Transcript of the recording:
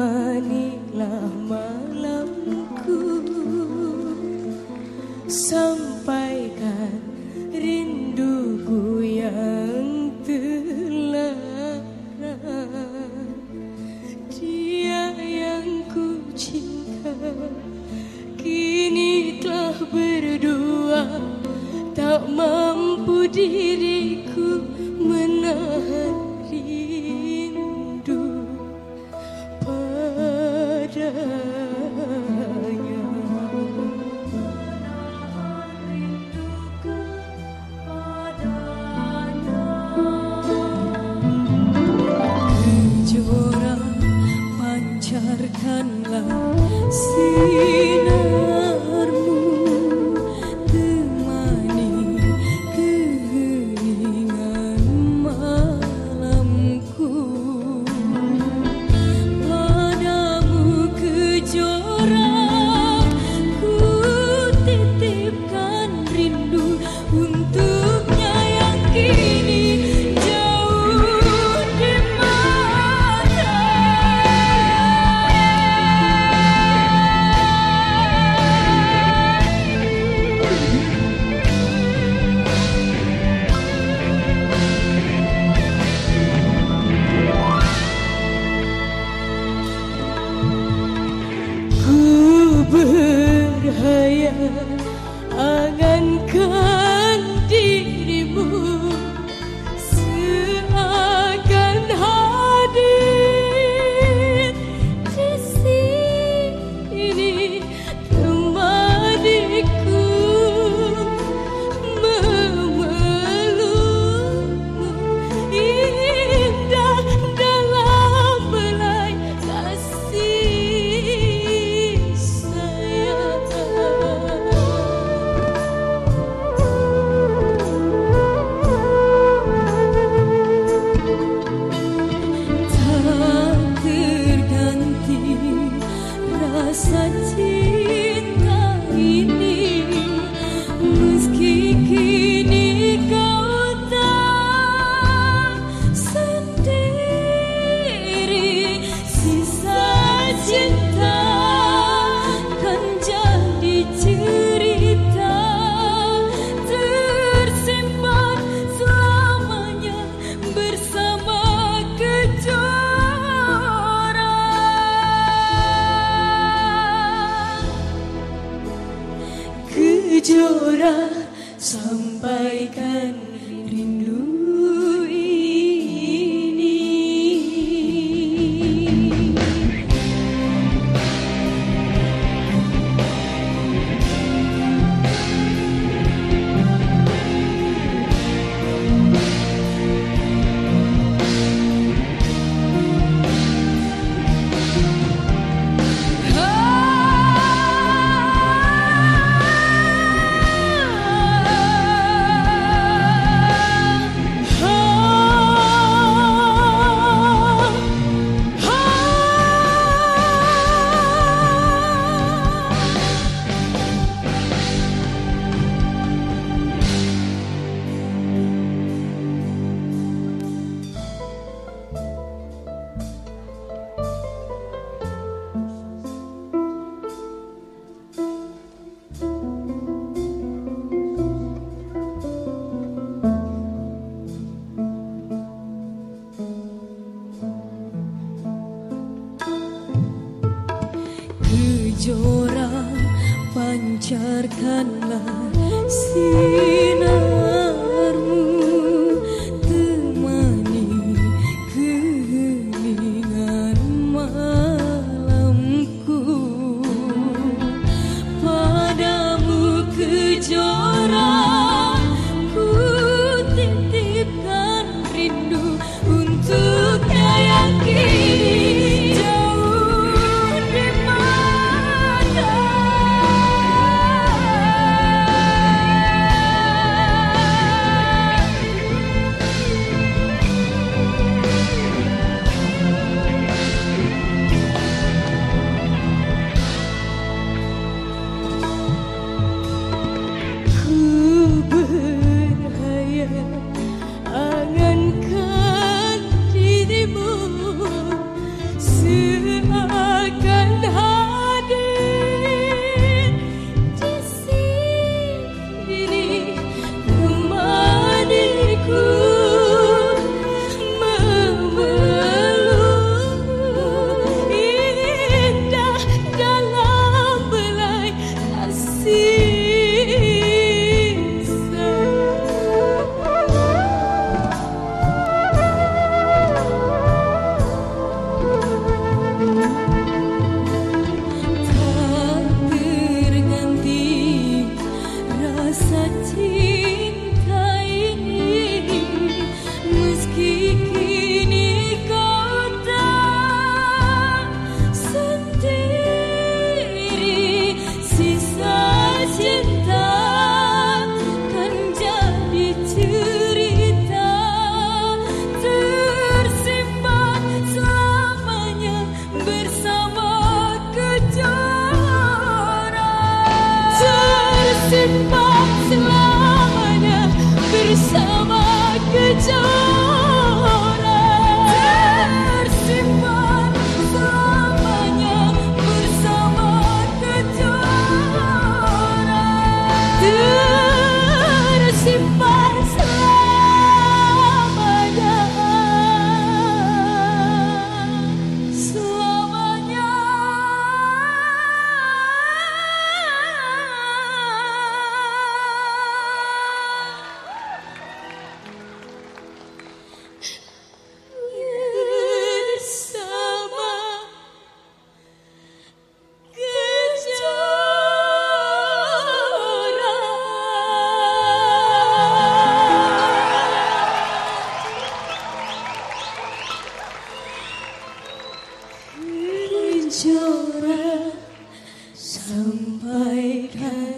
Temanilah malamku. Sampaikan rinduku yang telah Dia yang ku cinta Kini telah berdua. Tak mampu diriku kejora pancarkanlah sinarmu Kejora Sampaikan